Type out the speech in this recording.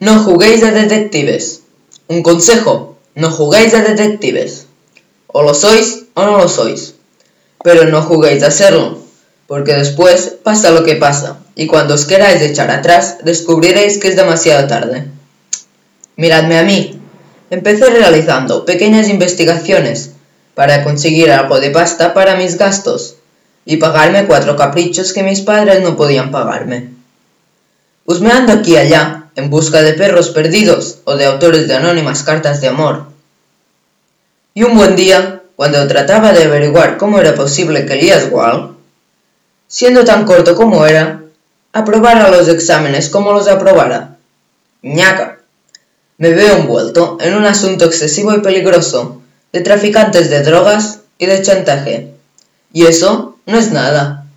No juguéis a detectives. Un consejo, no juguéis a detectives. O lo sois o no lo sois. Pero no juguéis a serlo, porque después pasa lo que pasa, y cuando os queráis echar atrás, descubriréis que es demasiado tarde. Miradme a mí. Empecé realizando pequeñas investigaciones para conseguir algo de pasta para mis gastos y pagarme cuatro caprichos que mis padres no podían pagarme. Husmeando aquí y allá, en busca de perros perdidos o de autores de anónimas cartas de amor. Y un buen día, cuando trataba de averiguar cómo era posible que Elias Wall, siendo tan corto como era, aprobara los exámenes como los aprobara. ñaca. Me veo envuelto en un asunto excesivo y peligroso de traficantes de drogas y de chantaje. Y eso no es nada.